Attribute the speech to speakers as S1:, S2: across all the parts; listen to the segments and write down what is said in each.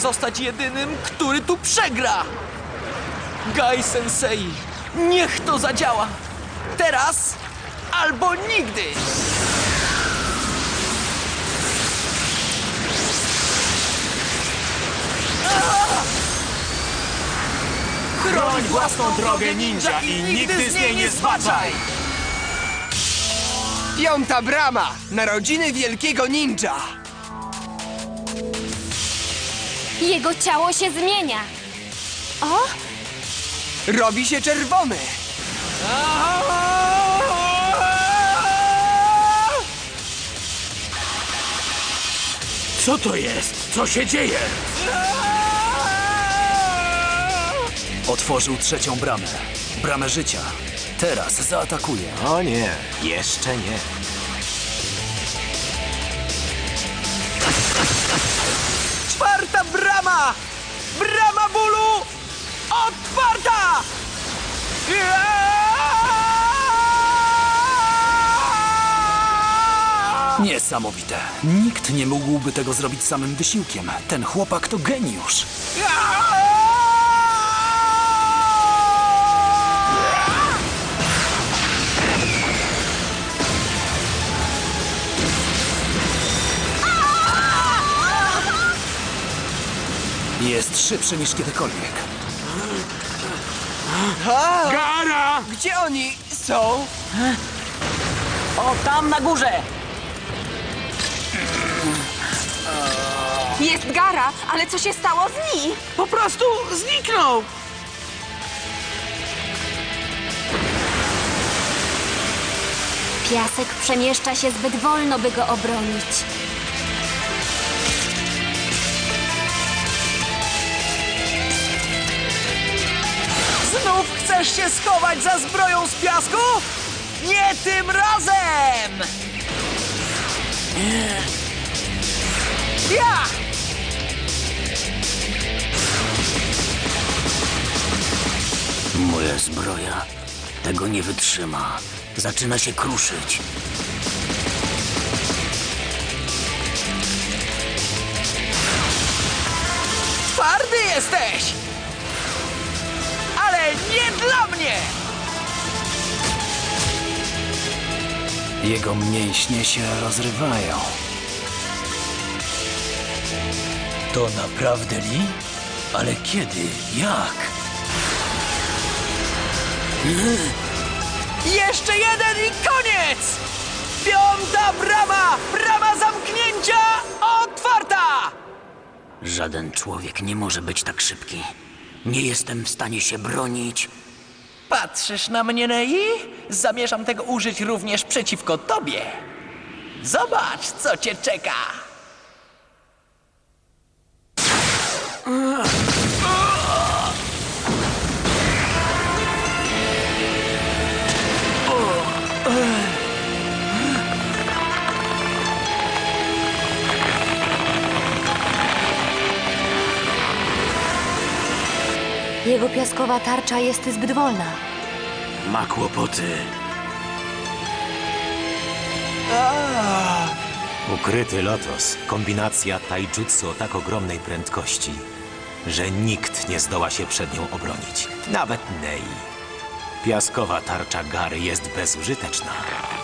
S1: Zostać jedynym, który tu przegra! Gai Sensei, niech to zadziała! Teraz albo nigdy!
S2: Chroń własną drogę ninja i nigdy z niej nie zbaczaj!
S3: Piąta brama! Narodziny wielkiego ninja!
S4: Jego ciało się zmienia. O,
S3: Robi się czerwony!
S2: Co to jest? Co się dzieje?
S5: Otworzył trzecią bramę. Bramę życia. Teraz zaatakuje.
S2: O nie, jeszcze nie.
S5: Niesamowite. Nikt nie mógłby tego zrobić samym wysiłkiem. Ten chłopak to geniusz. Jest szybszy niż kiedykolwiek.
S2: Gara!
S3: Gdzie oni są?
S1: O, tam na górze!
S6: Jest Gara, ale co się stało z Ni?
S1: Po prostu zniknął!
S4: piasek przemieszcza się zbyt wolno, by go obronić.
S1: Chcesz się schować za zbroją z piasku? Nie tym razem! Ja!
S7: Moja zbroja tego nie wytrzyma. Zaczyna się kruszyć.
S1: Twardy jesteś! Ale nie dla mnie!
S5: Jego mięśnie się rozrywają. To naprawdę Li? Ale kiedy? Jak?
S1: Jeszcze jeden i koniec! Piąta brama! Brama zamknięcia otwarta!
S7: Żaden człowiek nie może być tak szybki. Nie jestem w stanie się bronić.
S1: Patrzysz na mnie, Nei? Zamierzam tego użyć również przeciwko tobie. Zobacz, co cię czeka.
S4: Jego piaskowa tarcza jest zbyt wolna.
S2: Ma kłopoty. Ukryty lotos. Kombinacja taijutsu o tak ogromnej prędkości, że nikt nie zdoła się przed nią obronić. Nawet Nei. Piaskowa tarcza Gary jest bezużyteczna.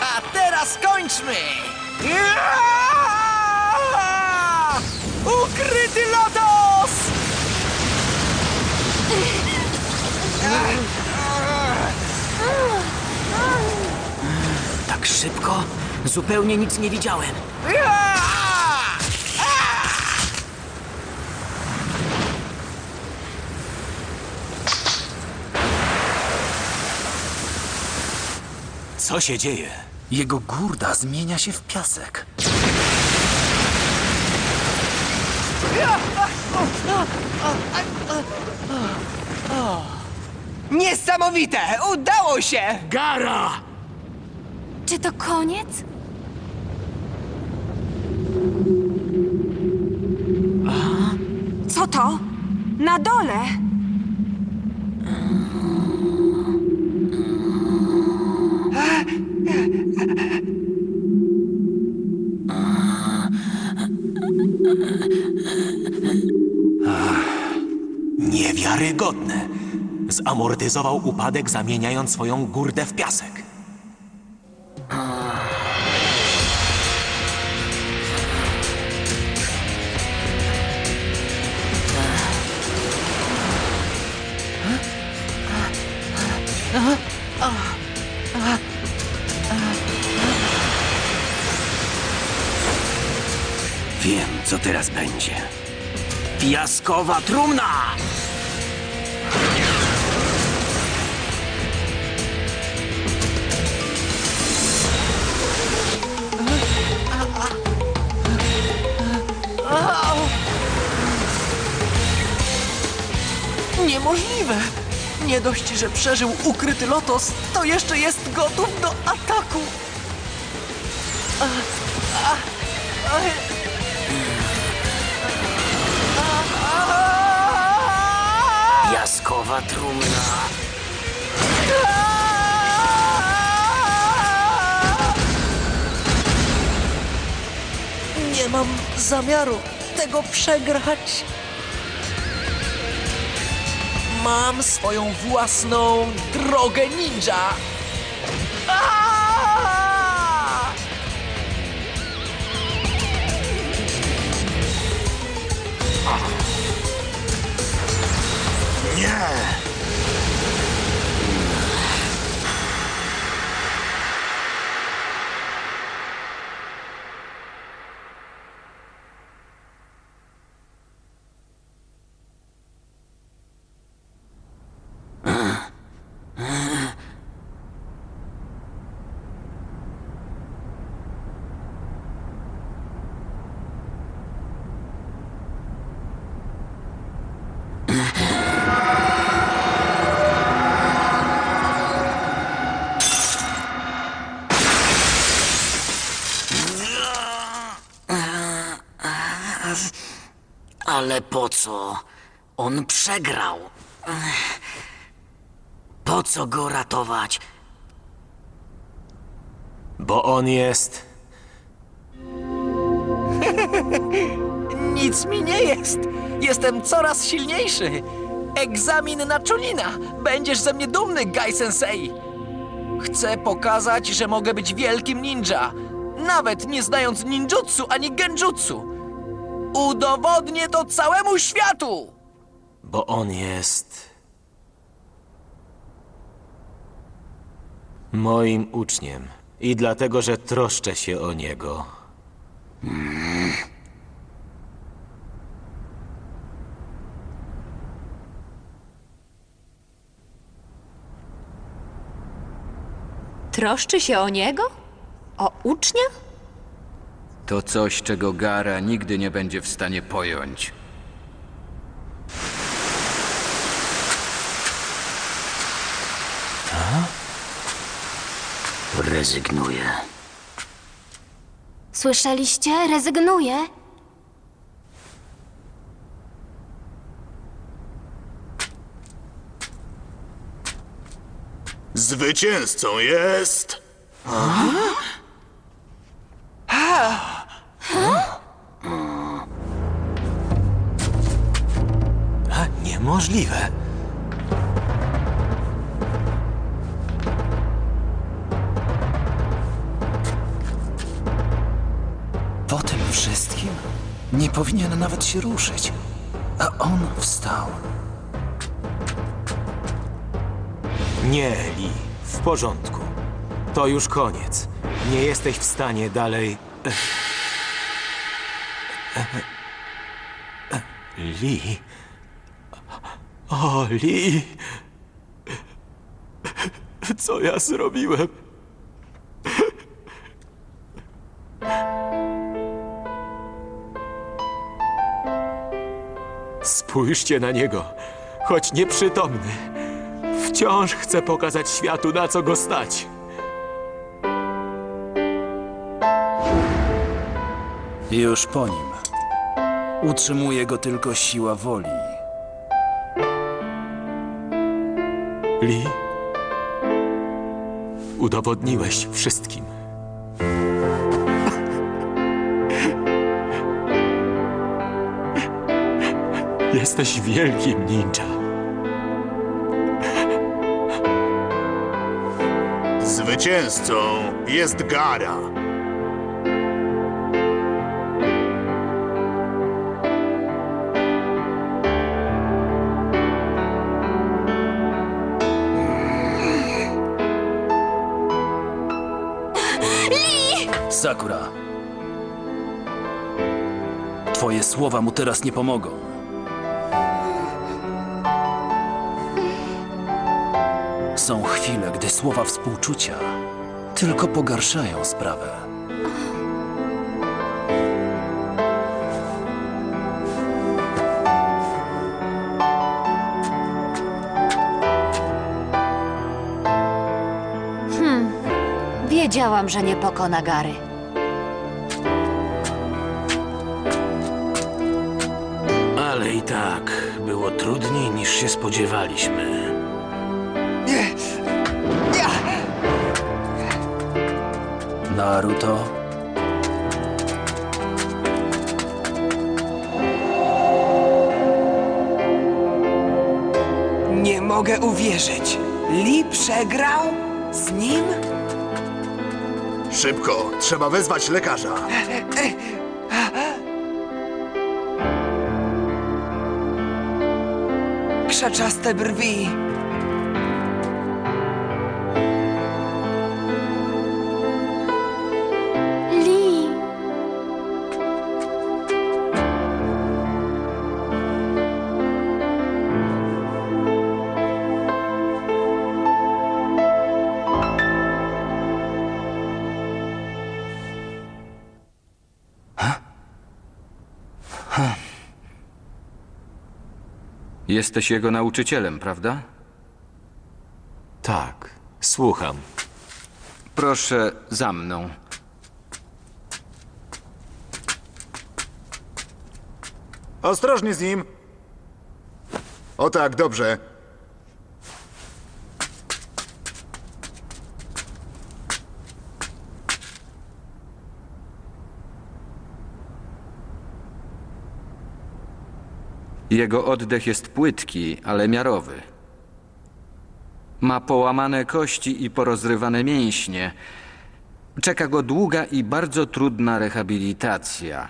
S1: A teraz kończmy! Ukryty lotos!
S7: Tak szybko? Zupełnie nic nie widziałem.
S2: Co się dzieje?
S5: Jego górda zmienia się w piasek.
S3: Niesamowite! Udało się!
S2: Gara!
S4: Czy to koniec?
S6: Co to? Na dole!
S2: Niewiarygodne. Zamortyzował upadek, zamieniając swoją górdę w piasek.
S7: Teraz będzie. Piaskowa trumna!
S1: Niemożliwe! Nie dość, że przeżył ukryty lotos, to jeszcze jest gotów do ataku!
S7: Trumna.
S1: Nie mam zamiaru tego przegrać. Mam swoją własną drogę ninja. Yeah.
S7: Ale po co? On przegrał. Po co go ratować?
S2: Bo on jest.
S1: Nic mi nie jest. Jestem coraz silniejszy. Egzamin na Chunina. Będziesz ze mnie dumny, Gai Sensei. Chcę pokazać, że mogę być wielkim ninja. Nawet nie znając ninjutsu ani genjutsu. Udowodnię to całemu światu!
S2: Bo on jest. Moim uczniem. I dlatego, że troszczę się o niego.
S4: Troszczy się o niego? O ucznia?
S8: To coś, czego Gara nigdy nie będzie w stanie pojąć.
S7: Rezygnuję.
S4: Słyszeliście? Rezygnuje.
S9: Zwycięzcą jest...
S2: A, niemożliwe.
S5: Po tym wszystkim nie powinien nawet się ruszyć. A on wstał.
S2: Nie, Li. W porządku. To już koniec. Nie jesteś w stanie dalej. Li. O, Li. Co ja zrobiłem? Spójrzcie na niego, choć nieprzytomny. Wciąż chce pokazać światu, na co go stać.
S5: Już po nim. Utrzymuje go tylko siła woli.
S2: Li, udowodniłeś wszystkim. Jesteś wielkim ninja.
S9: Zwycięzcą jest Gara.
S5: Sakura. Twoje słowa mu teraz nie pomogą. Są chwile, gdy słowa współczucia tylko pogarszają sprawę.
S4: Wiedziałam, że nie pokona Gary.
S10: Ale i tak było trudniej niż się spodziewaliśmy.
S5: Naruto,
S3: Nie mogę uwierzyć. Lee przegrał? Z nim?
S9: Szybko, trzeba wezwać lekarza.
S3: Krzaczaste brwi.
S8: Jesteś jego nauczycielem, prawda?
S2: Tak, słucham.
S8: Proszę za mną.
S9: Ostrożnie z nim. O tak, dobrze.
S8: Jego oddech jest płytki, ale miarowy. Ma połamane kości i porozrywane mięśnie. Czeka go długa i bardzo trudna rehabilitacja.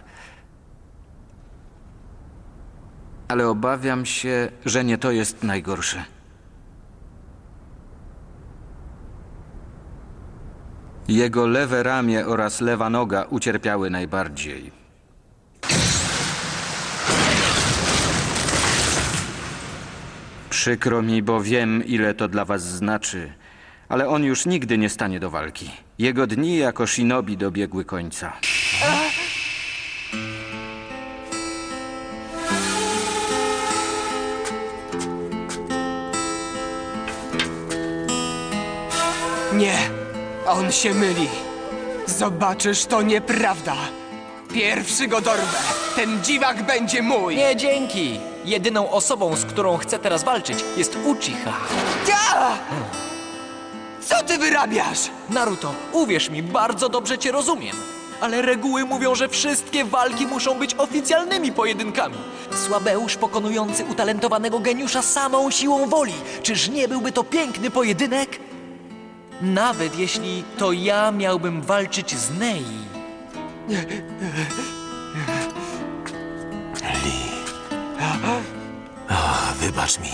S8: Ale obawiam się, że nie to jest najgorsze. Jego lewe ramię oraz lewa noga ucierpiały najbardziej. Przykro mi, bo wiem, ile to dla was znaczy, ale on już nigdy nie stanie do walki. Jego dni jako shinobi dobiegły końca.
S3: Nie, on się myli. Zobaczysz, to nieprawda. Pierwszy go dorwę. Ten dziwak będzie mój.
S1: Nie dzięki. Jedyną osobą, z którą chcę teraz walczyć, jest Uchiha.
S3: Ja! Co ty wyrabiasz?
S1: Naruto, uwierz mi, bardzo dobrze cię rozumiem. Ale reguły mówią, że wszystkie walki muszą być oficjalnymi pojedynkami. Słabeusz pokonujący utalentowanego geniusza samą siłą woli. Czyż nie byłby to piękny pojedynek? Nawet jeśli to ja miałbym walczyć z Nei.
S2: Lee. O, wybacz mi.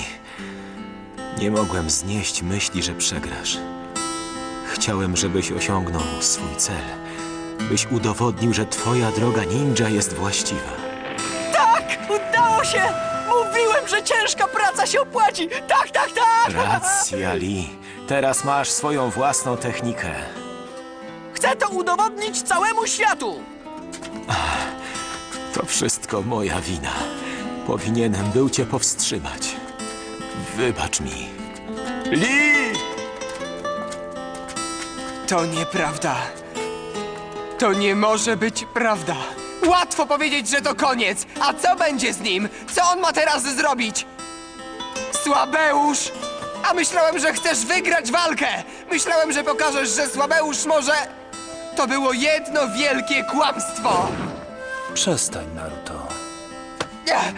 S2: Nie mogłem znieść myśli, że przegrasz. Chciałem, żebyś osiągnął swój cel. Byś udowodnił, że twoja droga ninja jest właściwa.
S1: Tak! Udało się! Mówiłem, że ciężka praca się opłaci! Tak, tak, tak!
S2: Racja, Lee. Teraz masz swoją własną technikę.
S1: Chcę to udowodnić całemu światu!
S2: To wszystko moja wina. Powinienem był cię powstrzymać. Wybacz mi. Lee!
S3: To nieprawda. To nie może być prawda. Łatwo powiedzieć, że to koniec. A co będzie z nim? Co on ma teraz zrobić? Słabeusz! A myślałem, że chcesz wygrać walkę! Myślałem, że pokażesz, że Słabeusz może... To było jedno wielkie kłamstwo!
S5: przestań, Naruto.
S3: Ech,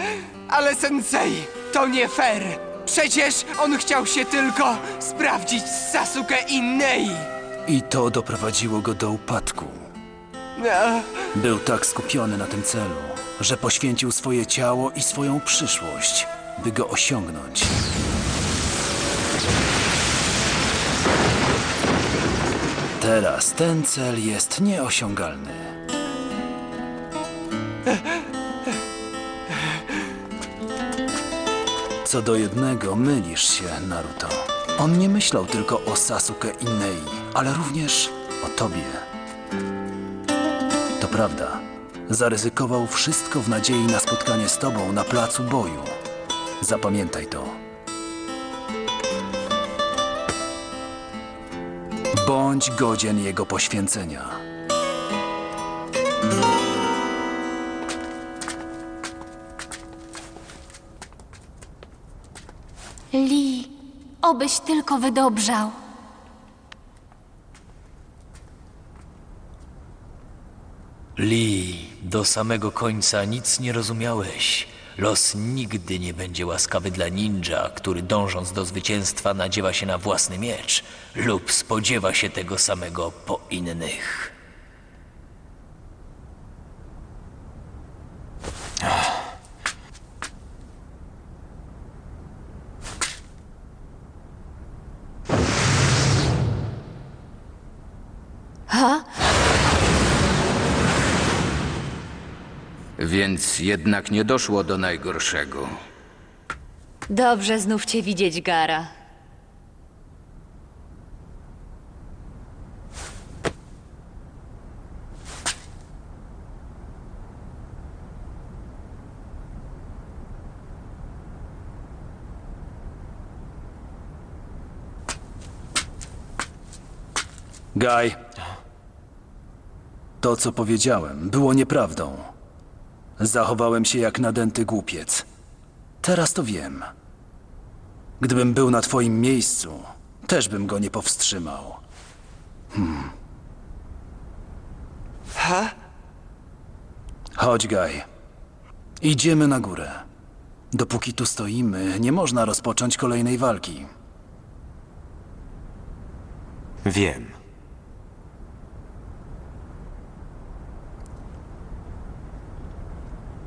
S3: Ale sensei, to nie fair. Przecież on chciał się tylko sprawdzić Sasuke i Nei.
S5: I to doprowadziło go do upadku. Był tak skupiony na tym celu, że poświęcił swoje ciało i swoją przyszłość, by go osiągnąć. Teraz ten cel jest nieosiągalny. Co do jednego, mylisz się, Naruto. On nie myślał tylko o Sasuke i Nei, ale również o tobie. To prawda. Zaryzykował wszystko w nadziei na spotkanie z tobą na placu boju. Zapamiętaj to. Bądź godzien jego poświęcenia.
S4: Lee, obyś tylko wydobrzał.
S1: Lee, do samego końca nic nie rozumiałeś. Los nigdy nie będzie łaskawy dla ninja, który dążąc do zwycięstwa nadziewa się na własny miecz lub spodziewa się tego samego po innych.
S8: Więc jednak nie doszło do najgorszego.
S4: Dobrze znów cię widzieć, Gara.
S5: Gaj. To, co powiedziałem, było nieprawdą. Zachowałem się jak nadęty głupiec. Teraz to wiem. Gdybym był na twoim miejscu, też bym go nie powstrzymał.
S3: ha?
S5: Chodź, Gaj. Idziemy na górę. Dopóki tu stoimy, nie można rozpocząć kolejnej walki.
S2: Wiem.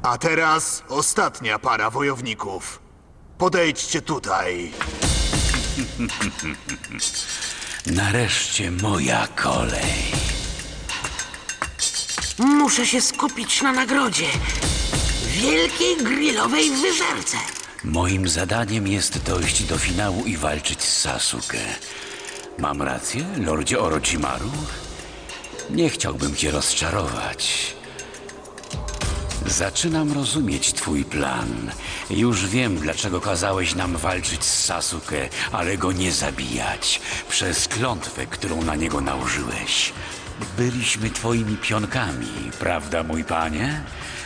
S9: A teraz ostatnia para wojowników. Podejdźcie tutaj.
S10: Nareszcie moja kolej.
S7: Muszę się skupić na nagrodzie. Wielkiej grillowej wyżerce.
S10: Moim zadaniem jest dojść do finału i walczyć z Sasuke. Mam rację, lordzie Orochimaru? Nie chciałbym cię rozczarować. Zaczynam rozumieć twój plan. Już wiem, dlaczego kazałeś nam walczyć z Sasuke, ale go nie zabijać. Przez klątwę, którą na niego nałożyłeś. Byliśmy twoimi pionkami, prawda, mój panie?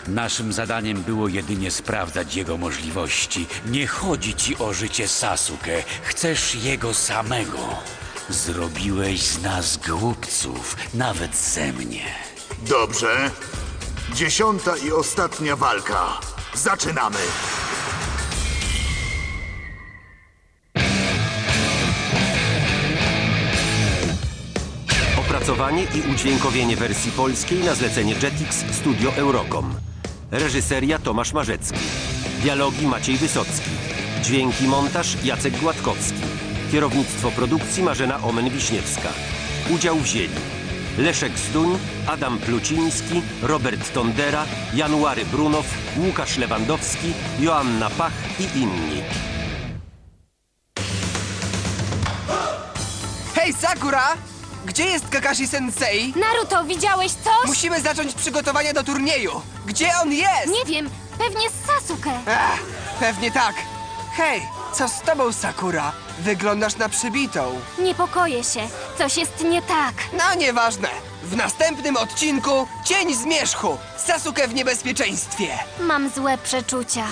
S10: Naszym zadaniem było jedynie sprawdzać jego możliwości. Nie chodzi ci o życie Sasuke, chcesz jego samego. Zrobiłeś z nas głupców, nawet ze mnie.
S9: Dobrze. Dziesiąta i ostatnia walka. Zaczynamy.
S11: Opracowanie i udźwiękowienie wersji polskiej na zlecenie Jetix Studio Eurocom. Reżyseria Tomasz Marzecki. Dialogi Maciej Wysocki. Dźwięki montaż Jacek Gładkowski. Kierownictwo produkcji Marzena Omen-Wiśniewska. Udział wzięli Leszek Zduń, Adam Pluciński, Robert Tondera, January Brunow, Łukasz Lewandowski, Joanna Pach i inni.
S3: Hej, Sakura! Gdzie jest Kakashi Sensei?
S4: Naruto, widziałeś coś?
S3: Musimy zacząć przygotowania do turnieju. Gdzie on jest?
S4: Nie wiem, pewnie z Sasuke.
S3: Ach, pewnie tak. Hej, co z tobą, Sakura? Wyglądasz na przybitą.
S4: Niepokoję się, coś jest nie tak.
S3: No, nieważne. W następnym odcinku Cień Zmierzchu. Sasuke w niebezpieczeństwie.
S4: Mam złe przeczucia.